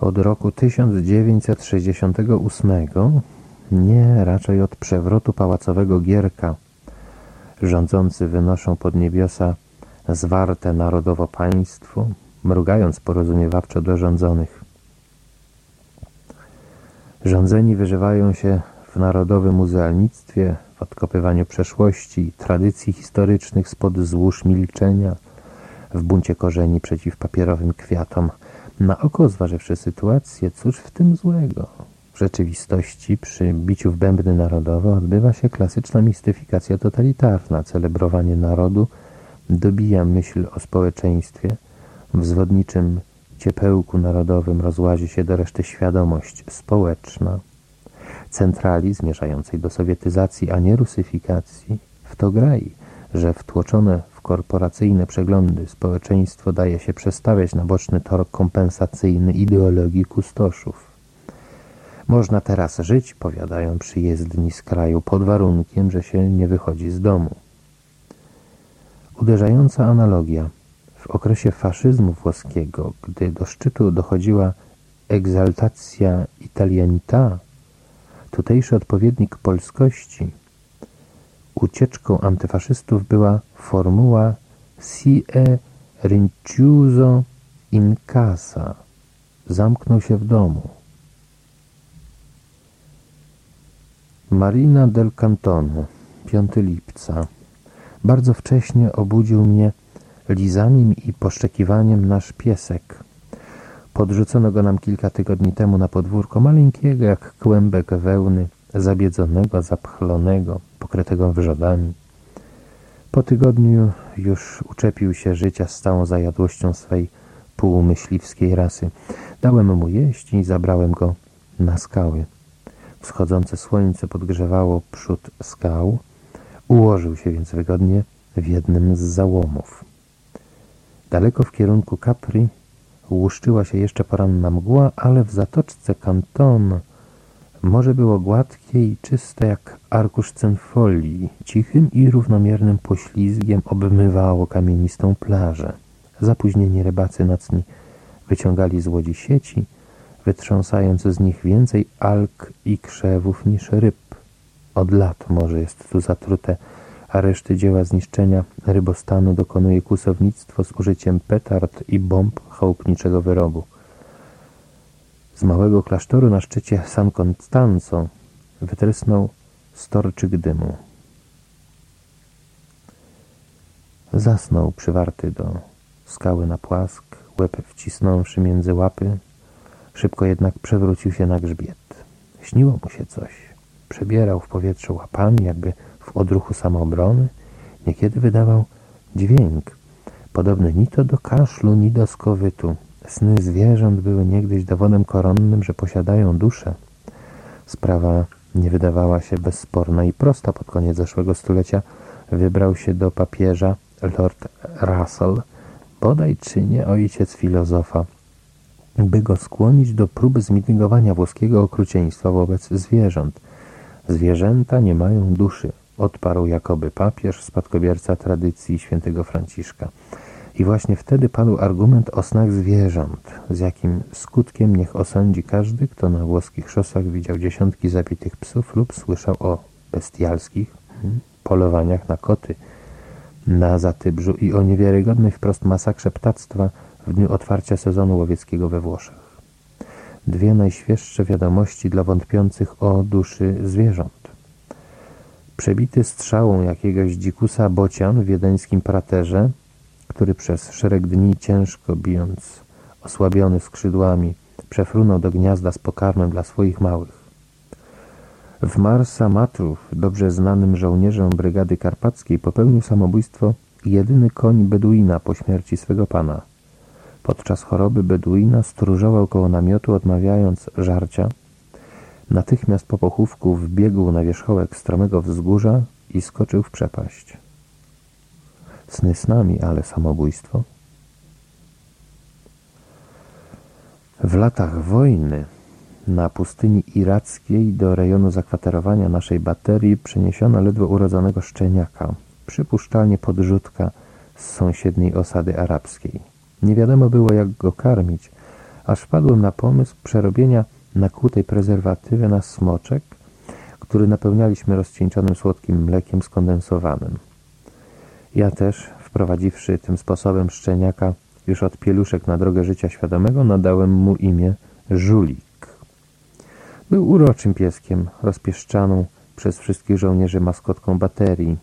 Od roku 1968. Nie, raczej od przewrotu pałacowego Gierka. Rządzący wynoszą pod niebiosa zwarte narodowo państwo, mrugając porozumiewawczo do rządzonych. Rządzeni wyżywają się w narodowym muzealnictwie, w odkopywaniu przeszłości, tradycji historycznych spod złóż milczenia, w buncie korzeni przeciw papierowym kwiatom. Na oko zważywszy sytuację, cóż w tym złego? W rzeczywistości przy biciu w bębny narodowe odbywa się klasyczna mistyfikacja totalitarna, celebrowanie narodu dobija myśl o społeczeństwie, w zwodniczym ciepełku narodowym rozłazi się do reszty świadomość społeczna, centrali zmierzającej do sowietyzacji, a nie rusyfikacji, w to grai, że wtłoczone korporacyjne przeglądy społeczeństwo daje się przestawiać na boczny tor kompensacyjny ideologii kustoszów. Można teraz żyć, powiadają przyjezdni z kraju, pod warunkiem, że się nie wychodzi z domu. Uderzająca analogia. W okresie faszyzmu włoskiego, gdy do szczytu dochodziła egzaltacja italianita, tutejszy odpowiednik polskości, ucieczką antyfaszystów była formuła si e rinchiuso in casa, zamknął się w domu. Marina del Cantone, 5 lipca bardzo wcześnie obudził mnie lizaniem i poszczekiwaniem nasz piesek. Podrzucono go nam kilka tygodni temu na podwórko, maleńkiego jak kłębek wełny, zabiedzonego, zapchlonego, pokrytego wrzodami. Po tygodniu już uczepił się życia z całą zajadłością swej półmyśliwskiej rasy. Dałem mu jeść i zabrałem go na skały. Wschodzące słońce podgrzewało przód skał, Ułożył się więc wygodnie w jednym z załomów. Daleko w kierunku Capri łuszczyła się jeszcze poranna mgła, ale w zatoczce Canton morze było gładkie i czyste jak arkusz cenfolii. Cichym i równomiernym poślizgiem obmywało kamienistą plażę. Zapóźnieni rybacy nocni wyciągali z łodzi sieci, wytrząsając z nich więcej alg i krzewów niż ryb. Od lat morze jest tu zatrute, a reszty dzieła zniszczenia rybostanu dokonuje kłusownictwo z użyciem petard i bomb chałupniczego wyrobu. Z małego klasztoru na szczycie San Constanzo wytrysnął storczyk dymu. Zasnął przywarty do skały na płask, łeb wcisnąwszy między łapy, szybko jednak przewrócił się na grzbiet. Śniło mu się coś. Przebierał w powietrzu łapami, jakby w odruchu samoobrony. Niekiedy wydawał dźwięk, podobny ni to do kaszlu, ni do skowytu. Sny zwierząt były niegdyś dowodem koronnym, że posiadają duszę. Sprawa nie wydawała się bezsporna i prosta. Pod koniec zeszłego stulecia wybrał się do papieża Lord Russell, bodaj czy nie ojciec filozofa, by go skłonić do próby zmitygowania włoskiego okrucieństwa wobec zwierząt. Zwierzęta nie mają duszy, odparł jakoby papież, spadkobierca tradycji świętego Franciszka. I właśnie wtedy padł argument o snach zwierząt, z jakim skutkiem niech osądzi każdy, kto na włoskich szosach widział dziesiątki zabitych psów lub słyszał o bestialskich hmm, polowaniach na koty na Zatybrzu i o niewiarygodnej wprost masakrze ptactwa w dniu otwarcia sezonu łowieckiego we Włoszech. Dwie najświeższe wiadomości dla wątpiących o duszy zwierząt. Przebity strzałą jakiegoś dzikusa bocian w wiedeńskim praterze który przez szereg dni ciężko bijąc, osłabiony skrzydłami, przefrunął do gniazda z pokarmem dla swoich małych. W Marsa Matrów, dobrze znanym żołnierzem Brygady Karpackiej, popełnił samobójstwo jedyny koń Beduina po śmierci swego pana. Podczas choroby Beduina stróżował koło namiotu, odmawiając żarcia. Natychmiast po pochówku wbiegł na wierzchołek stromego wzgórza i skoczył w przepaść. Sny snami, ale samobójstwo? W latach wojny na pustyni irackiej do rejonu zakwaterowania naszej baterii przeniesiono ledwo urodzonego szczeniaka, przypuszczalnie podrzutka z sąsiedniej osady arabskiej. Nie wiadomo było jak go karmić, aż wpadłem na pomysł przerobienia nakłutej prezerwatywy na smoczek, który napełnialiśmy rozcieńczonym słodkim mlekiem skondensowanym. Ja też, wprowadziwszy tym sposobem szczeniaka już od pieluszek na drogę życia świadomego, nadałem mu imię Żulik. Był uroczym pieskiem, rozpieszczaną przez wszystkich żołnierzy maskotką baterii.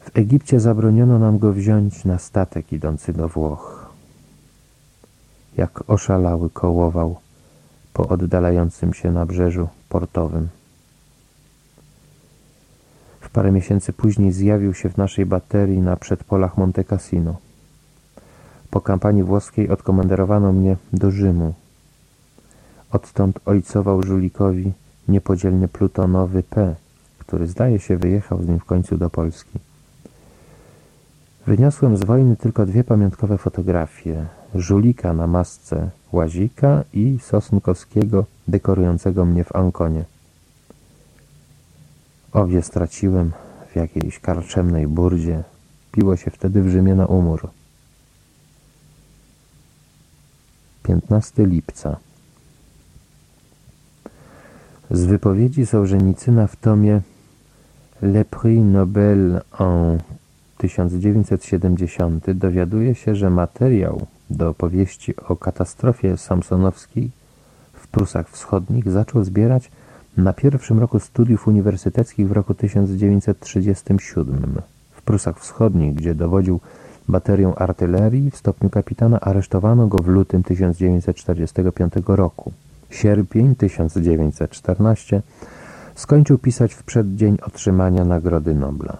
W Egipcie zabroniono nam go wziąć na statek idący do Włoch. Jak oszalały kołował po oddalającym się nabrzeżu portowym. Parę miesięcy później zjawił się w naszej baterii na przedpolach Monte Cassino. Po kampanii włoskiej odkomenderowano mnie do Rzymu. Odtąd ojcował żulikowi niepodzielny plutonowy P, który zdaje się wyjechał z nim w końcu do Polski. Wyniosłem z wojny tylko dwie pamiątkowe fotografie. Żulika na masce Łazika i Sosnkowskiego dekorującego mnie w Ankonie. Obie straciłem w jakiejś karczemnej burdzie. Piło się wtedy w Rzymie na umór. 15 lipca Z wypowiedzi Sołżenicyna w tomie Le Prix Nobel en 1970 dowiaduje się, że materiał do powieści o katastrofie samsonowskiej w Prusach Wschodnich zaczął zbierać na pierwszym roku studiów uniwersyteckich w roku 1937 w Prusach Wschodnich, gdzie dowodził baterią artylerii w stopniu kapitana, aresztowano go w lutym 1945 roku. Sierpień 1914 skończył pisać w przeddzień otrzymania Nagrody Nobla.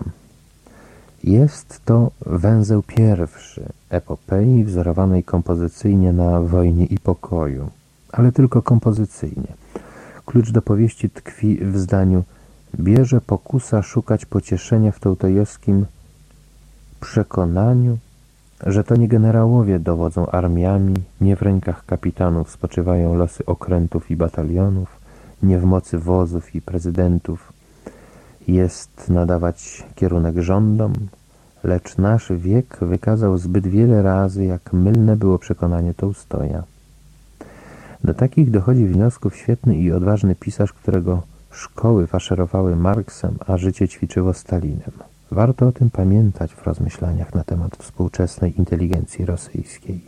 Jest to węzeł pierwszy epopei wzorowanej kompozycyjnie na wojnie i pokoju, ale tylko kompozycyjnie – Klucz do powieści tkwi w zdaniu Bierze pokusa szukać pocieszenia w tołtojowskim przekonaniu, że to nie generałowie dowodzą armiami, nie w rękach kapitanów spoczywają losy okrętów i batalionów, nie w mocy wozów i prezydentów jest nadawać kierunek rządom, lecz nasz wiek wykazał zbyt wiele razy, jak mylne było przekonanie Tołstoja. Do takich dochodzi wniosków świetny i odważny pisarz, którego szkoły faszerowały Marksem, a życie ćwiczyło Stalinem. Warto o tym pamiętać w rozmyślaniach na temat współczesnej inteligencji rosyjskiej.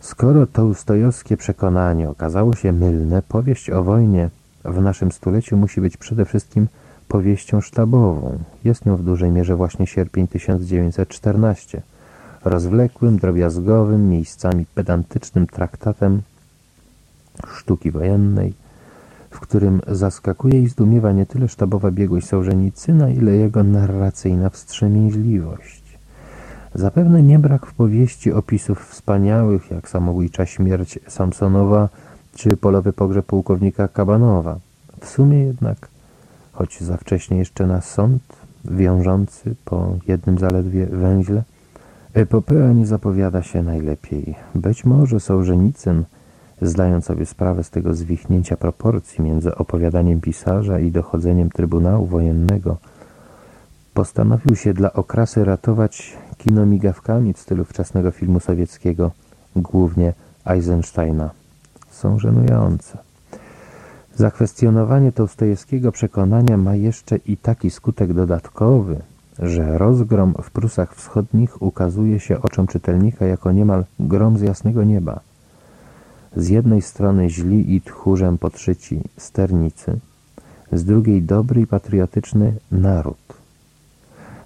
Skoro tołstojowskie przekonanie okazało się mylne, powieść o wojnie w naszym stuleciu musi być przede wszystkim powieścią sztabową. Jest nią w dużej mierze właśnie sierpień 1914, rozwlekłym, drobiazgowym, miejscami pedantycznym traktatem sztuki wojennej, w którym zaskakuje i zdumiewa nie tyle sztabowa biegłość Sołżenicyna, ile jego narracyjna wstrzemięźliwość. Zapewne nie brak w powieści opisów wspaniałych, jak samobójcza śmierć Samsonowa czy polowy pogrzeb pułkownika Kabanowa. W sumie jednak, choć za wcześnie jeszcze na sąd, wiążący po jednym zaledwie węźle, epopea nie zapowiada się najlepiej. Być może Sołżenicyn zdając sobie sprawę z tego zwichnięcia proporcji między opowiadaniem pisarza i dochodzeniem Trybunału Wojennego, postanowił się dla okrasy ratować kino migawkami w stylu wczesnego filmu sowieckiego, głównie Eisensteina. Są żenujące. Zakwestionowanie tołstojewskiego przekonania ma jeszcze i taki skutek dodatkowy, że rozgrom w Prusach Wschodnich ukazuje się oczom czytelnika jako niemal grom z jasnego nieba. Z jednej strony źli i tchórzem podszyci sternicy, z drugiej dobry i patriotyczny naród.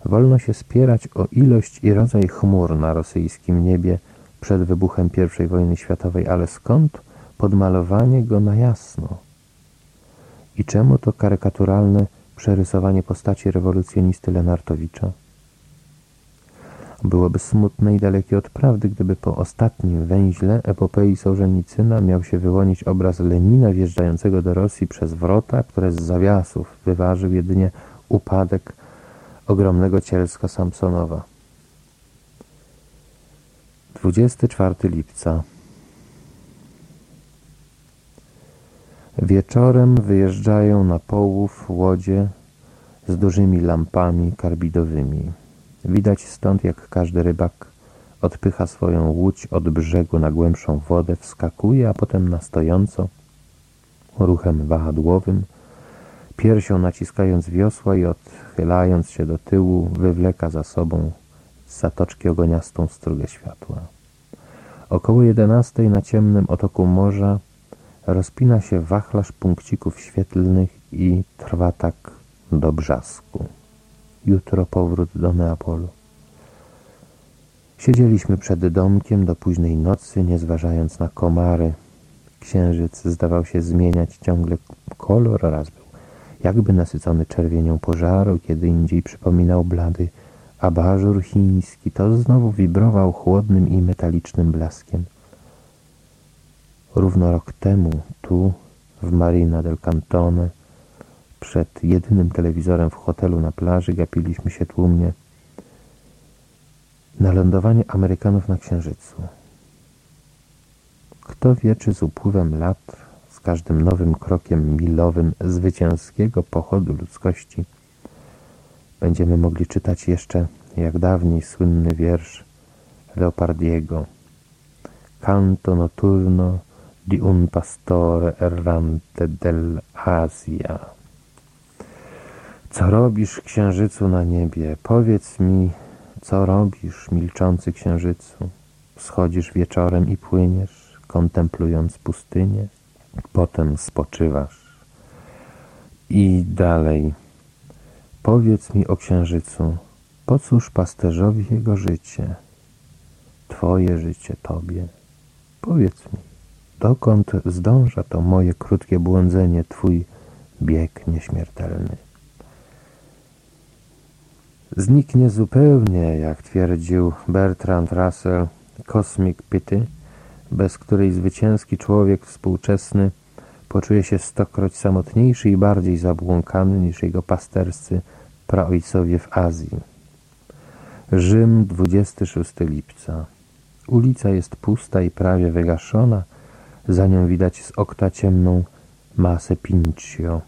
Wolno się spierać o ilość i rodzaj chmur na rosyjskim niebie przed wybuchem I wojny światowej, ale skąd podmalowanie go na jasno? I czemu to karykaturalne przerysowanie postaci rewolucjonisty Lenartowicza? Byłoby smutne i dalekie od prawdy, gdyby po ostatnim węźle epopei Sołżenicyna miał się wyłonić obraz Lenina wjeżdżającego do Rosji przez wrota, które z zawiasów wyważył jedynie upadek ogromnego cielska Samsonowa. 24 lipca Wieczorem wyjeżdżają na połów łodzie z dużymi lampami karbidowymi. Widać stąd, jak każdy rybak odpycha swoją łódź od brzegu na głębszą wodę, wskakuje, a potem na stojąco, ruchem wahadłowym, piersią naciskając wiosła i odchylając się do tyłu, wywleka za sobą z zatoczki ogoniastą strugę światła. Około jedenastej na ciemnym otoku morza rozpina się wachlarz punkcików świetlnych i trwa tak do brzasku. Jutro powrót do Neapolu. Siedzieliśmy przed domkiem do późnej nocy, nie zważając na komary. Księżyc zdawał się zmieniać ciągle kolor, raz był jakby nasycony czerwienią pożaru, kiedy indziej przypominał blady abażur chiński, to znowu wibrował chłodnym i metalicznym blaskiem. Równo rok temu, tu, w Marina del Cantone, przed jedynym telewizorem w hotelu na plaży gapiliśmy się tłumnie na lądowanie Amerykanów na Księżycu. Kto wie, czy z upływem lat, z każdym nowym krokiem milowym zwycięskiego pochodu ludzkości będziemy mogli czytać jeszcze, jak dawniej, słynny wiersz Leopardiego Canto notturno di un pastore errante dell'Asia co robisz, księżycu na niebie? Powiedz mi, co robisz, milczący księżycu? Schodzisz wieczorem i płyniesz, kontemplując pustynię, potem spoczywasz. I dalej. Powiedz mi o księżycu, po cóż pasterzowi jego życie? Twoje życie Tobie. Powiedz mi, dokąd zdąża to moje krótkie błądzenie, Twój bieg nieśmiertelny? Zniknie zupełnie, jak twierdził Bertrand Russell, Cosmic Pity, bez której zwycięski człowiek współczesny poczuje się stokroć samotniejszy i bardziej zabłąkany niż jego pasterscy praojcowie w Azji. Rzym, 26 lipca. Ulica jest pusta i prawie wygaszona, za nią widać z okna ciemną masę Pincio.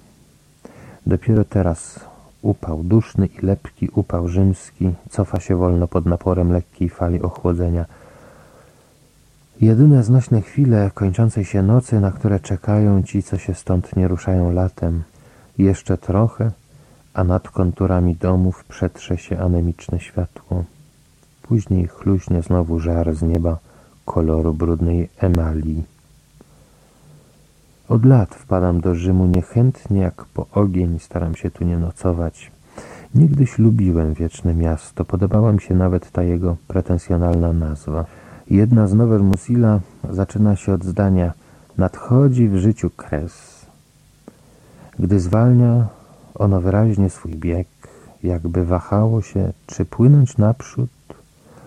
Dopiero teraz upał, duszny i lepki upał rzymski cofa się wolno pod naporem lekkiej fali ochłodzenia. Jedyne znośne chwile kończącej się nocy, na które czekają ci, co się stąd nie ruszają latem. Jeszcze trochę, a nad konturami domów przetrze się anemiczne światło. Później chluśnie znowu żar z nieba koloru brudnej emalii. Od lat wpadam do Rzymu niechętnie jak po ogień, staram się tu nie nocować. Niegdyś lubiłem wieczne miasto, podobała mi się nawet ta jego pretensjonalna nazwa. Jedna z nowel Musila zaczyna się od zdania Nadchodzi w życiu kres. Gdy zwalnia ono wyraźnie swój bieg, jakby wahało się, czy płynąć naprzód,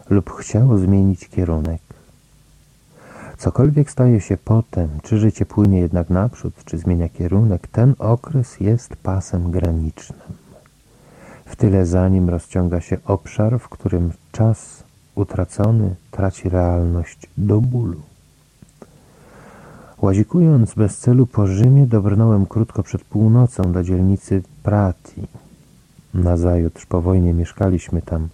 lub chciało zmienić kierunek. Cokolwiek staje się potem, czy życie płynie jednak naprzód, czy zmienia kierunek, ten okres jest pasem granicznym. W tyle za nim rozciąga się obszar, w którym czas utracony traci realność do bólu. Łazikując bez celu po Rzymie, dobrnąłem krótko przed północą do dzielnicy Prati. Nazajutrz po wojnie mieszkaliśmy tam.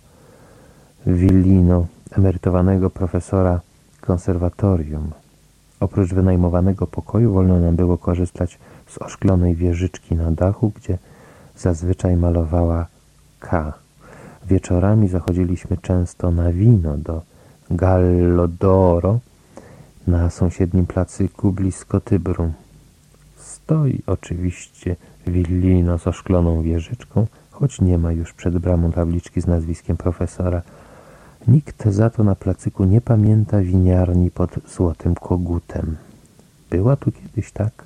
Villino, emerytowanego profesora konserwatorium. Oprócz wynajmowanego pokoju wolno nam było korzystać z oszklonej wieżyczki na dachu, gdzie zazwyczaj malowała K. Wieczorami zachodziliśmy często na wino do Gallodoro na sąsiednim placyku blisko Tybru. Stoi oczywiście Villino z oszkloną wieżyczką, choć nie ma już przed bramą tabliczki z nazwiskiem profesora. Nikt za to na placyku nie pamięta winiarni pod Złotym Kogutem. Była tu kiedyś tak?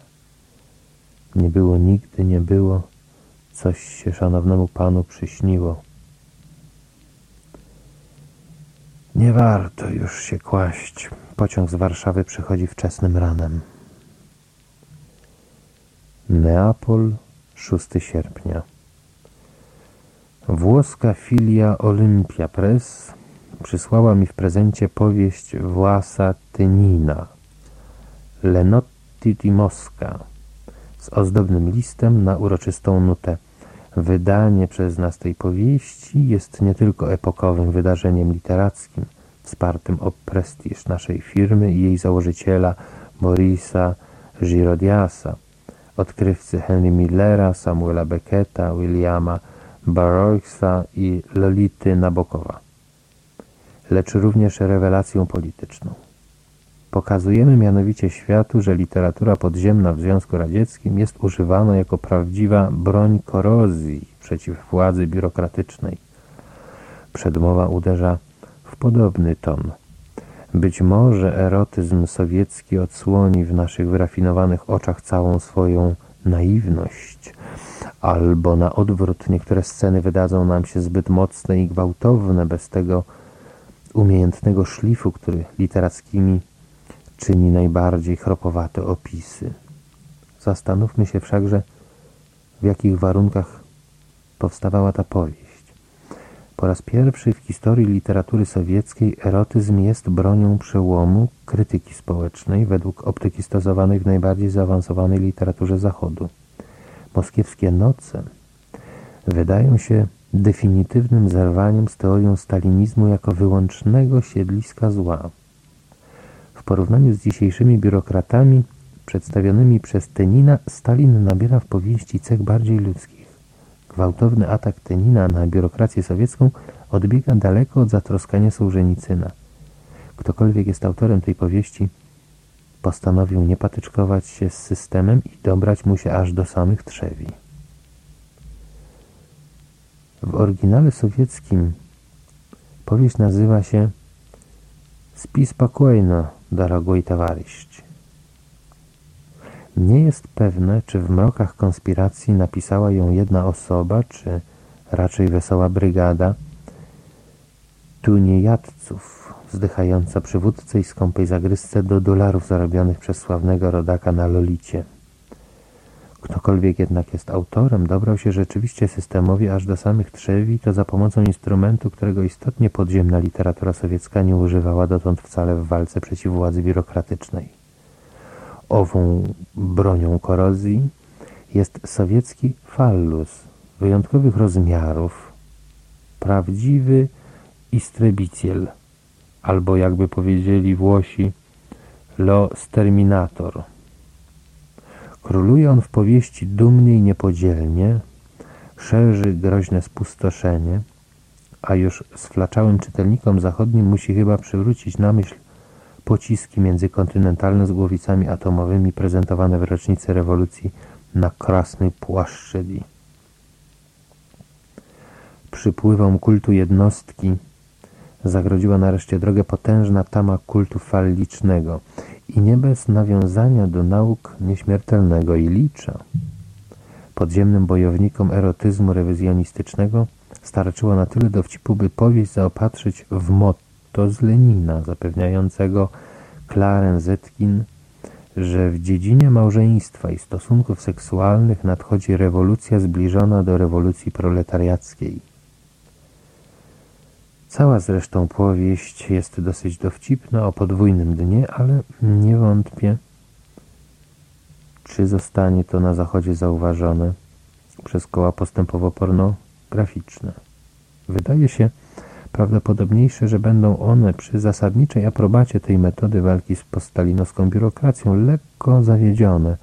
Nie było nigdy, nie było. Coś się szanownemu panu przyśniło. Nie warto już się kłaść. Pociąg z Warszawy przychodzi wczesnym ranem. Neapol, 6 sierpnia. Włoska filia Olympia Press przysłała mi w prezencie powieść Własa Tynina Lenotti di Mosca z ozdobnym listem na uroczystą nutę. Wydanie przez nas tej powieści jest nie tylko epokowym wydarzeniem literackim, wspartym o prestiż naszej firmy i jej założyciela Morisa Girodiasa, odkrywcy Henry Millera, Samuela Becketa, Williama Burroughsa i Lolity Nabokowa lecz również rewelacją polityczną. Pokazujemy mianowicie światu, że literatura podziemna w Związku Radzieckim jest używana jako prawdziwa broń korozji przeciw władzy biurokratycznej. Przedmowa uderza w podobny ton. Być może erotyzm sowiecki odsłoni w naszych wyrafinowanych oczach całą swoją naiwność, albo na odwrót niektóre sceny wydadzą nam się zbyt mocne i gwałtowne, bez tego umiejętnego szlifu, który literackimi czyni najbardziej chropowate opisy. Zastanówmy się wszakże, w jakich warunkach powstawała ta powieść. Po raz pierwszy w historii literatury sowieckiej erotyzm jest bronią przełomu krytyki społecznej według optyki stosowanej w najbardziej zaawansowanej literaturze Zachodu. Moskiewskie noce wydają się definitywnym zerwaniem z teorią stalinizmu jako wyłącznego siedliska zła. W porównaniu z dzisiejszymi biurokratami przedstawionymi przez Tenina, Stalin nabiera w powieści cech bardziej ludzkich. Gwałtowny atak Tenina na biurokrację sowiecką odbiega daleko od zatroskania Sołżenicyna. Ktokolwiek jest autorem tej powieści, postanowił nie patyczkować się z systemem i dobrać mu się aż do samych trzewi. W oryginale sowieckim powieść nazywa się Spis spokojno, darogoj towarzysz. Nie jest pewne, czy w mrokach konspiracji napisała ją jedna osoba, czy raczej wesoła brygada tuniejadców, wzdychająca przy wódce i skąpej zagrysce do dolarów zarobionych przez sławnego rodaka na Lolicie. Ktokolwiek jednak jest autorem, dobrał się rzeczywiście systemowi aż do samych trzewi, to za pomocą instrumentu, którego istotnie podziemna literatura sowiecka nie używała dotąd wcale w walce przeciw władzy biurokratycznej. Ową bronią korozji jest sowiecki fallus wyjątkowych rozmiarów, prawdziwy istrebiciel, albo jakby powiedzieli Włosi, lo sterminator. Króluje on w powieści dumnie i niepodzielnie, szerzy groźne spustoszenie, a już sflaczałym czytelnikom zachodnim musi chyba przywrócić na myśl pociski międzykontynentalne z głowicami atomowymi prezentowane w rocznicy rewolucji na Krasnej Płaszczyli. Przypływom kultu jednostki zagrodziła nareszcie drogę potężna tama kultu fallicznego i nie bez nawiązania do nauk nieśmiertelnego Ilicza. Podziemnym bojownikom erotyzmu rewizjonistycznego starczyło na tyle dowcipu, by powieść zaopatrzyć w motto z Lenina, zapewniającego Klarę Zetkin, że w dziedzinie małżeństwa i stosunków seksualnych nadchodzi rewolucja zbliżona do rewolucji proletariackiej. Cała zresztą powieść jest dosyć dowcipna o podwójnym dnie, ale nie wątpię, czy zostanie to na Zachodzie zauważone przez koła postępowo-pornograficzne. Wydaje się prawdopodobniejsze, że będą one przy zasadniczej aprobacie tej metody walki z postalinowską biurokracją lekko zawiedzione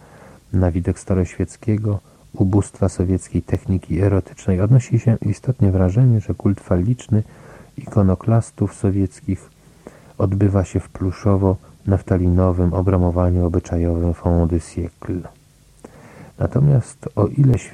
na widok staroświeckiego ubóstwa sowieckiej techniki erotycznej. Odnosi się istotnie wrażenie, że kult faliczny ikonoklastów sowieckich odbywa się w pluszowo-naftalinowym obramowaniu obyczajowym fond de siècle. Natomiast o ile